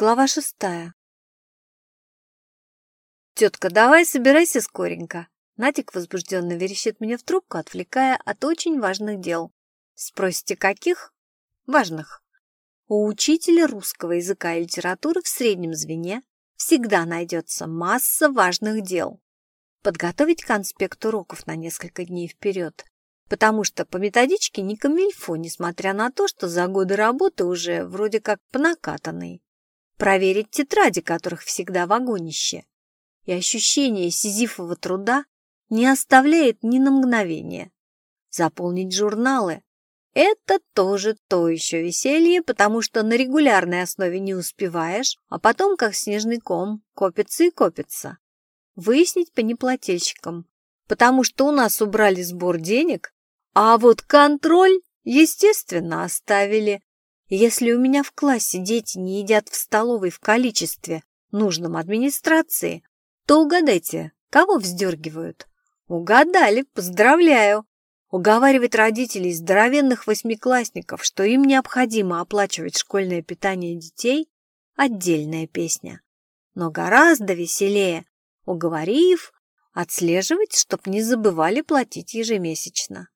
Глава шестая. «Тетка, давай собирайся скоренько!» Натик возбужденно верещит мне в трубку, отвлекая от очень важных дел. Спросите, каких? Важных. У учителя русского языка и литературы в среднем звене всегда найдется масса важных дел. Подготовить конспект уроков на несколько дней вперед, потому что по методичке не камильфо, несмотря на то, что за годы работы уже вроде как понакатанный. Проверить тетради, которых всегда вагонище. И ощущение сизифового труда не оставляет ни на мгновение. Заполнить журналы – это тоже то еще веселье, потому что на регулярной основе не успеваешь, а потом, как снежный ком, копится и копится. Выяснить по неплательщикам, потому что у нас убрали сбор денег, а вот контроль, естественно, оставили. Если у меня в классе дети не едят в столовой в количестве, нужном администрации, то угадайте, кого вздергивают? Угадали, поздравляю. Уговаривать родителей здоровенных восьмиклассников, что им необходимо оплачивать школьное питание детей – отдельная песня. Но гораздо веселее, уговорив, отслеживать, чтоб не забывали платить ежемесячно.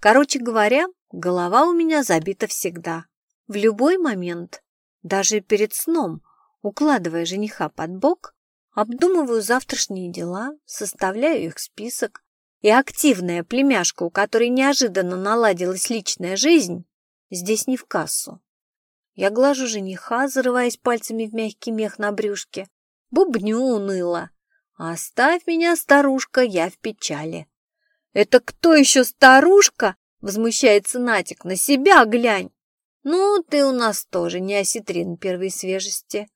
Короче говоря, голова у меня забита всегда. В любой момент, даже перед сном, укладывая жениха под бок, обдумываю завтрашние дела, составляю их список, и активная племяшка, у которой неожиданно наладилась личная жизнь, здесь не в кассу. Я глажу жениха, зарываясь пальцами в мягкий мех на брюшке. Бубню уныло. «Оставь меня, старушка, я в печали». «Это кто еще старушка?» — возмущается Натик. «На себя глянь!» «Ну, ты у нас тоже не осетрин первой свежести.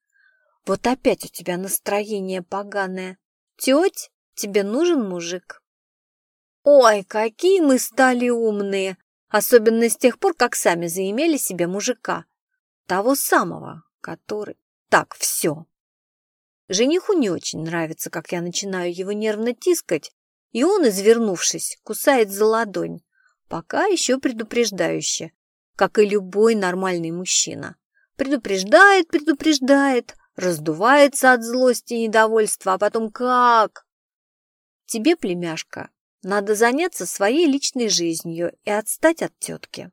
Вот опять у тебя настроение поганое. Теть, тебе нужен мужик». «Ой, какие мы стали умные! Особенно с тех пор, как сами заимели себе мужика. Того самого, который... Так, все!» Жениху не очень нравится, как я начинаю его нервно тискать, и он, извернувшись, кусает за ладонь, пока еще предупреждающе, как и любой нормальный мужчина. Предупреждает, предупреждает, раздувается от злости и недовольства, а потом как? Тебе, племяшка, надо заняться своей личной жизнью и отстать от тетки.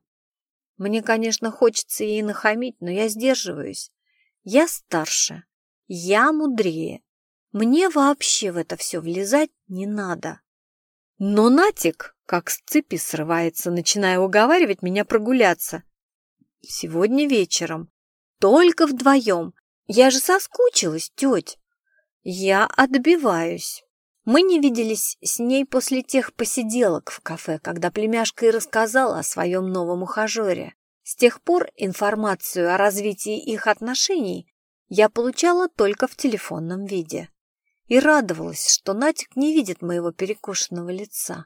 Мне, конечно, хочется ей нахамить, но я сдерживаюсь. Я старше, я мудрее. Мне вообще в это все влезать не надо. Но Натик, как с цепи срывается, начиная уговаривать меня прогуляться. Сегодня вечером. Только вдвоем. Я же соскучилась, теть. Я отбиваюсь. Мы не виделись с ней после тех посиделок в кафе, когда племяшка и рассказала о своем новом ухажере. С тех пор информацию о развитии их отношений я получала только в телефонном виде и радовалась, что Натик не видит моего перекошенного лица,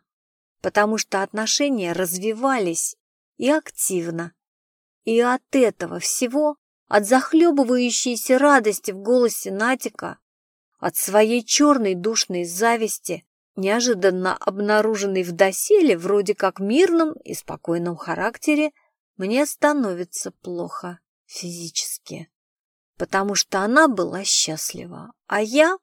потому что отношения развивались и активно. И от этого всего, от захлебывающейся радости в голосе Натика, от своей черной душной зависти, неожиданно обнаруженной в доселе вроде как мирном и спокойном характере, мне становится плохо физически, потому что она была счастлива, а я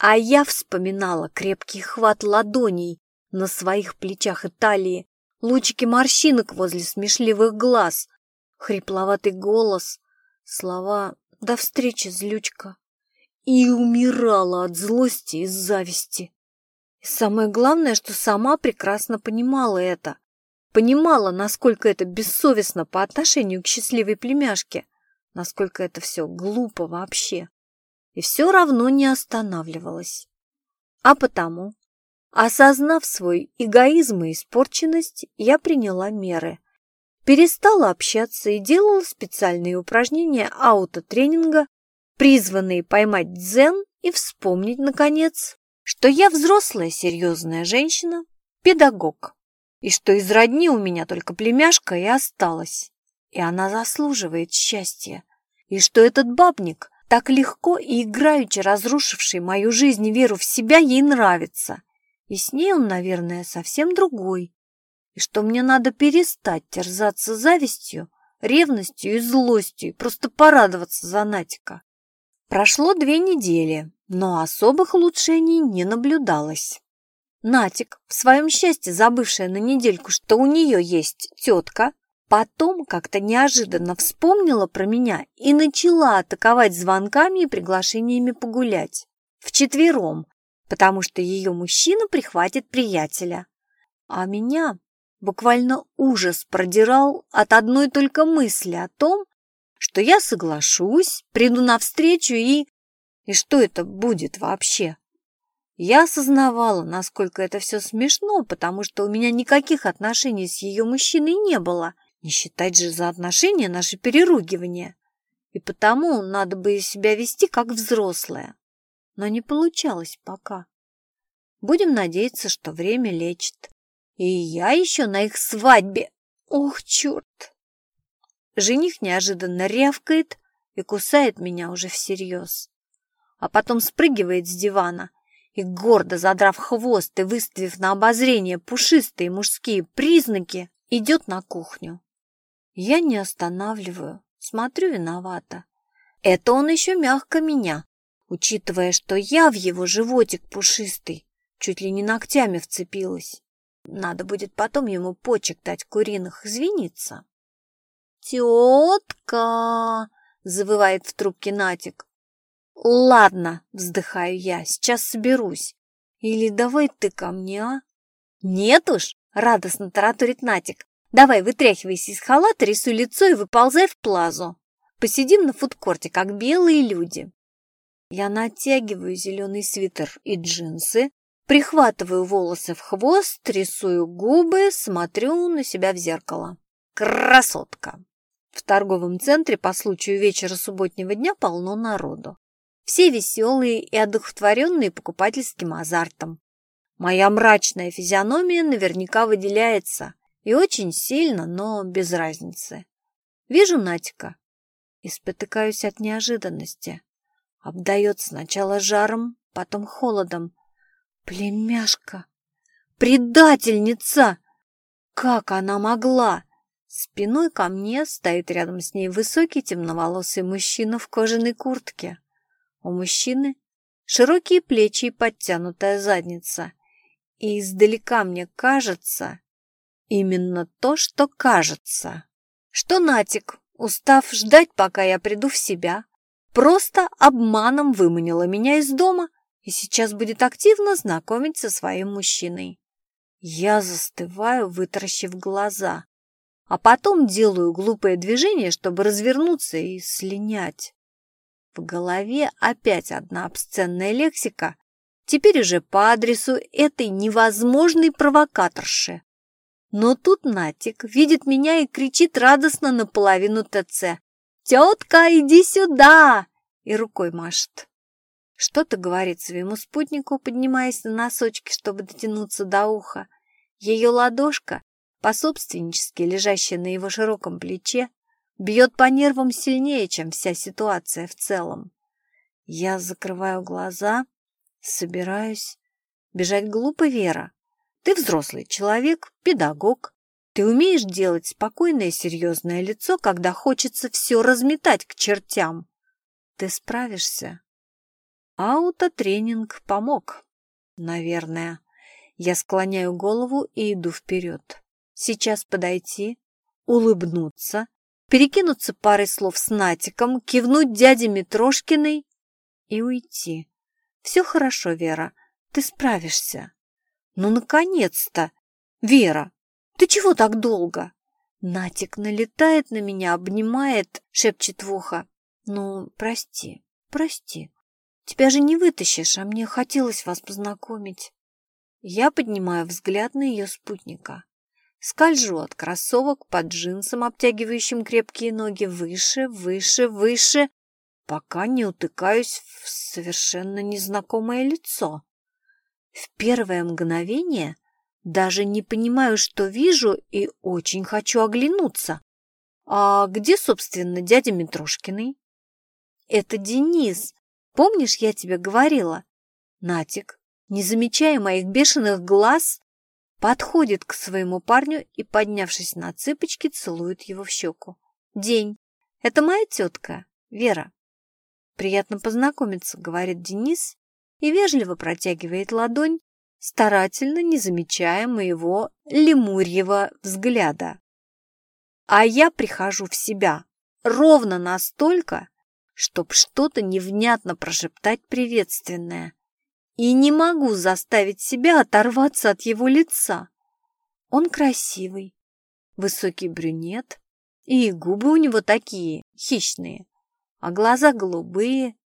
а я вспоминала крепкий хват ладоней на своих плечах и талии, лучики морщинок возле смешливых глаз, хрипловатый голос, слова «До встречи, злючка!» и умирала от злости и зависти. И самое главное, что сама прекрасно понимала это. Понимала, насколько это бессовестно по отношению к счастливой племяшке, насколько это все глупо вообще и все равно не останавливалась. А потому, осознав свой эгоизм и испорченность, я приняла меры. Перестала общаться и делала специальные упражнения аутотренинга, призванные поймать дзен и вспомнить, наконец, что я взрослая серьезная женщина, педагог, и что из родни у меня только племяшка и осталась, и она заслуживает счастья, и что этот бабник – так легко и играючи разрушивший мою жизнь веру в себя, ей нравится. И с ней он, наверное, совсем другой. И что мне надо перестать терзаться завистью ревностью и злостью, и просто порадоваться за Натика. Прошло две недели, но особых улучшений не наблюдалось. Натик, в своем счастье забывшая на недельку, что у нее есть тетка, потом как-то неожиданно вспомнила про меня и начала атаковать звонками и приглашениями погулять. Вчетвером, потому что ее мужчина прихватит приятеля. А меня буквально ужас продирал от одной только мысли о том, что я соглашусь, приду навстречу и... И что это будет вообще? Я осознавала, насколько это все смешно, потому что у меня никаких отношений с ее мужчиной не было. Не считать же за отношения наше переругивание. И потому надо бы себя вести как взрослая. Но не получалось пока. Будем надеяться, что время лечит. И я еще на их свадьбе. Ох, черт! Жених неожиданно рявкает и кусает меня уже всерьез. А потом спрыгивает с дивана и, гордо задрав хвост и выставив на обозрение пушистые мужские признаки, идет на кухню. Я не останавливаю, смотрю виновато. Это он еще мягко меня, учитывая, что я в его животик пушистый, чуть ли не ногтями вцепилась. Надо будет потом ему почек дать куриных, извиниться. «Тетка!» — завывает в трубке Натик. «Ладно», — вздыхаю я, — «сейчас соберусь. Или давай ты ко мне, а?» «Нет уж», — радостно тараторит Натик. «Давай, вытряхивайся из халата, рисуй лицо и выползай в плазу. Посидим на фудкорте, как белые люди». Я натягиваю зеленый свитер и джинсы, прихватываю волосы в хвост, рисую губы, смотрю на себя в зеркало. Красотка! В торговом центре по случаю вечера субботнего дня полно народу. Все веселые и одухотворенные покупательским азартом. Моя мрачная физиономия наверняка выделяется. И очень сильно, но без разницы. Вижу Натика и спотыкаюсь от неожиданности. Обдает сначала жаром, потом холодом. Племяшка! Предательница! Как она могла? Спиной ко мне стоит рядом с ней высокий темноволосый мужчина в кожаной куртке. У мужчины широкие плечи и подтянутая задница. И издалека мне кажется именно то, что кажется. Что Натик, устав ждать, пока я приду в себя, просто обманом выманила меня из дома и сейчас будет активно знакомить со своим мужчиной. Я застываю, вытаращив глаза а потом делаю глупое движение, чтобы развернуться и слинять. В голове опять одна обсценная лексика, теперь уже по адресу этой невозможной провокаторши. Но тут Натик видит меня и кричит радостно наполовину ТЦ. «Тетка, иди сюда!» и рукой машет. Что-то говорит своему спутнику, поднимаясь на носочки, чтобы дотянуться до уха. Ее ладошка пособственнически лежащая на его широком плече, бьет по нервам сильнее, чем вся ситуация в целом. Я закрываю глаза, собираюсь. Бежать глупо, Вера. Ты взрослый человек, педагог. Ты умеешь делать спокойное серьезное лицо, когда хочется все разметать к чертям. Ты справишься. Аутотренинг помог, наверное. Я склоняю голову и иду вперед. Сейчас подойти, улыбнуться, перекинуться парой слов с Натиком, кивнуть дяде Митрошкиной и уйти. Все хорошо, Вера, ты справишься. Ну, наконец-то! Вера, ты чего так долго? Натик налетает на меня, обнимает, шепчет в ухо. Ну, прости, прости. Тебя же не вытащишь, а мне хотелось вас познакомить. Я поднимаю взгляд на ее спутника. Скольжу от кроссовок под джинсом, обтягивающим крепкие ноги, выше, выше, выше, пока не утыкаюсь в совершенно незнакомое лицо. В первое мгновение даже не понимаю, что вижу, и очень хочу оглянуться. А где, собственно, дядя Митрошкиный? Это Денис. Помнишь, я тебе говорила? Натик, не замечая моих бешеных глаз, подходит к своему парню и, поднявшись на цыпочки, целует его в щеку. День. Это моя тетка, Вера. Приятно познакомиться, говорит Денис и вежливо протягивает ладонь, старательно не замечая моего лемурьего взгляда. А я прихожу в себя ровно настолько, чтоб что-то невнятно прошептать приветственное. И не могу заставить себя оторваться от его лица. Он красивый, высокий брюнет, и губы у него такие, хищные, а глаза голубые,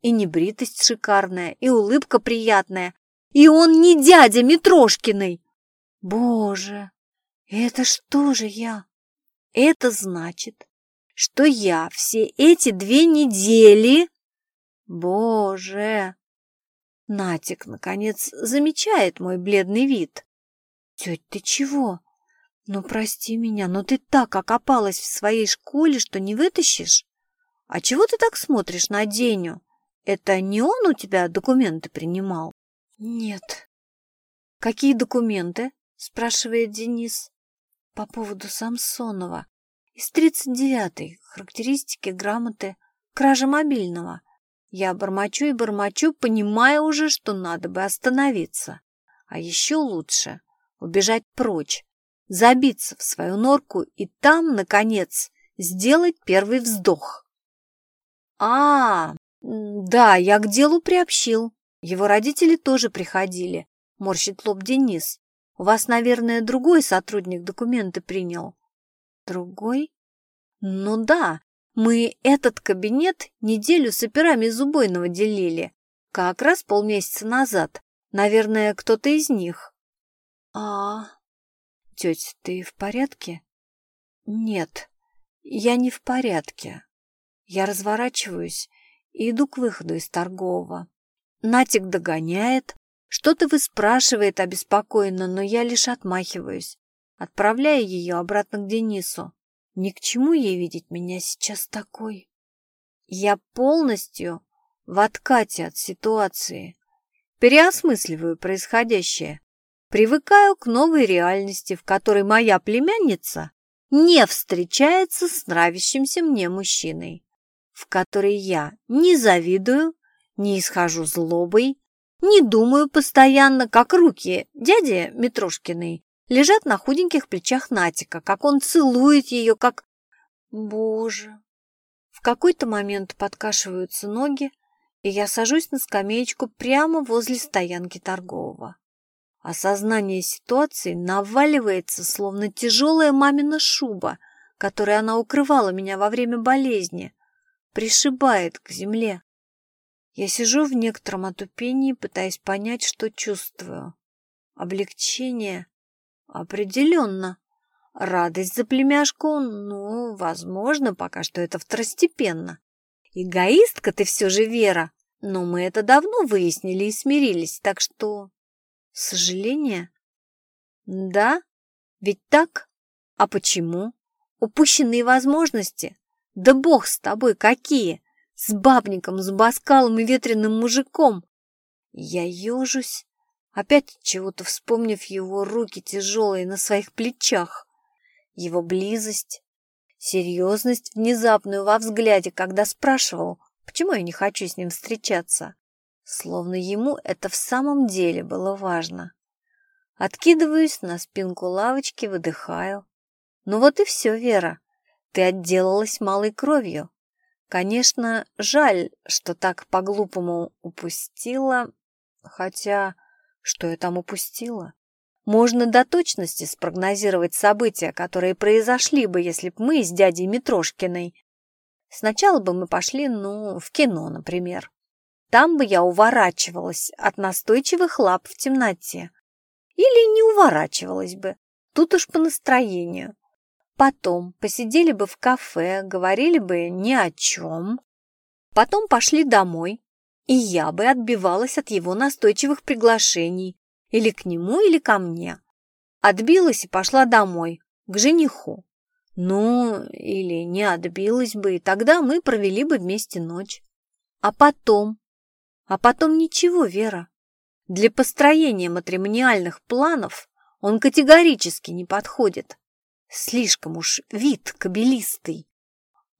и небритость шикарная, и улыбка приятная, и он не дядя Митрошкиной. Боже, это что же я? Это значит, что я все эти две недели... Боже! Натик, наконец, замечает мой бледный вид. Тетя, ты чего? Ну, прости меня, но ты так окопалась в своей школе, что не вытащишь. А чего ты так смотришь на Деню? Это не он у тебя документы принимал? Нет. Какие документы? Спрашивает Денис. По поводу Самсонова. Из 39-й. Характеристики, грамоты, кража мобильного. Я бормочу и бормочу, понимая уже, что надо бы остановиться. А еще лучше убежать прочь, забиться в свою норку и там, наконец, сделать первый вздох. А, да, я к делу приобщил. Его родители тоже приходили, морщит лоб Денис. У вас, наверное, другой сотрудник документы принял. Другой? Ну да, мы этот кабинет неделю с операми Зубойного делили. Как раз полмесяца назад. Наверное, кто-то из них. А, тетя, ты в порядке? Нет, я не в порядке. Я разворачиваюсь и иду к выходу из торгового. Натик догоняет, что-то выспрашивает обеспокоенно, но я лишь отмахиваюсь, отправляя ее обратно к Денису. Ни к чему ей видеть меня сейчас такой. Я полностью в откате от ситуации. Переосмысливаю происходящее. Привыкаю к новой реальности, в которой моя племянница не встречается с нравящимся мне мужчиной, в которой я не завидую, не исхожу злобой, не думаю постоянно, как руки дяди Митрошкиной лежат на худеньких плечах Натика, как он целует ее, как... Боже! В какой-то момент подкашиваются ноги, и я сажусь на скамеечку прямо возле стоянки торгового. Осознание ситуации наваливается, словно тяжелая мамина шуба, которой она укрывала меня во время болезни, пришибает к земле. Я сижу в некотором отупении, пытаясь понять, что чувствую. Облегчение? Определенно. Радость за племяшку? Ну, возможно, пока что это второстепенно. Эгоистка ты все же, Вера. Но мы это давно выяснили и смирились, так что Сожаление? Да, ведь так? А почему? Упущенные возможности? Да бог с тобой, какие! С бабником, с баскалом и ветреным мужиком. Я ежусь, опять чего-то вспомнив его руки тяжелые на своих плечах, его близость, серьезность внезапную во взгляде, когда спрашивал, почему я не хочу с ним встречаться. Словно ему это в самом деле было важно. Откидываюсь на спинку лавочки, выдыхаю. Ну вот и все, Вера. Ты отделалась малой кровью. Конечно, жаль, что так по-глупому упустила. Хотя, что я там упустила? Можно до точности спрогнозировать события, которые произошли бы, если б мы с дядей Митрошкиной. Сначала бы мы пошли, ну, в кино, например. Там бы я уворачивалась от настойчивых лап в темноте. Или не уворачивалась бы, тут уж по настроению. Потом посидели бы в кафе, говорили бы ни о чем. Потом пошли домой, и я бы отбивалась от его настойчивых приглашений или к нему, или ко мне. Отбилась и пошла домой, к жениху. Ну, или не отбилась бы, и тогда мы провели бы вместе ночь. А потом а потом ничего, Вера. Для построения матримониальных планов он категорически не подходит. Слишком уж вид кабелистый.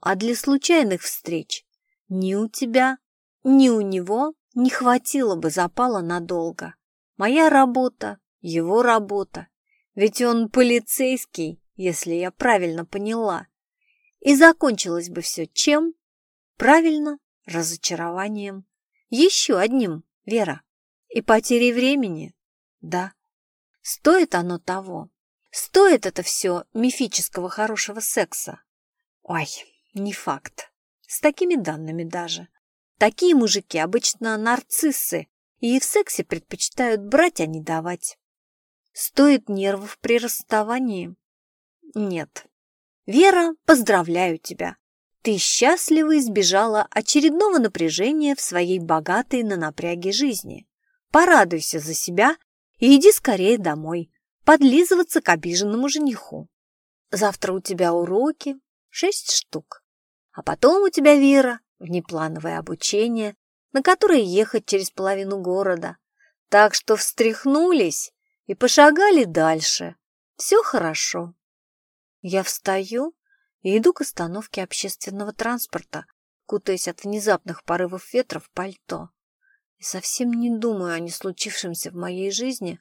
А для случайных встреч ни у тебя, ни у него не хватило бы запала надолго. Моя работа, его работа. Ведь он полицейский, если я правильно поняла. И закончилось бы все чем? Правильно, разочарованием. Еще одним, Вера. И потерей времени? Да. Стоит оно того? Стоит это все мифического хорошего секса? Ой, не факт. С такими данными даже. Такие мужики обычно нарциссы и в сексе предпочитают брать, а не давать. Стоит нервов при расставании? Нет. Вера, поздравляю тебя. Ты счастливо избежала очередного напряжения в своей богатой на напряге жизни. Порадуйся за себя и иди скорее домой, подлизываться к обиженному жениху. Завтра у тебя уроки, шесть штук. А потом у тебя, Вера, внеплановое обучение, на которое ехать через половину города. Так что встряхнулись и пошагали дальше. Все хорошо. Я встаю и иду к остановке общественного транспорта, кутаясь от внезапных порывов ветра в пальто. И совсем не думаю о не случившемся в моей жизни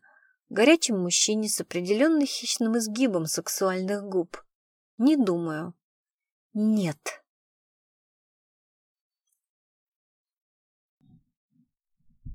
горячем мужчине с определенным хищным изгибом сексуальных губ. Не думаю. Нет.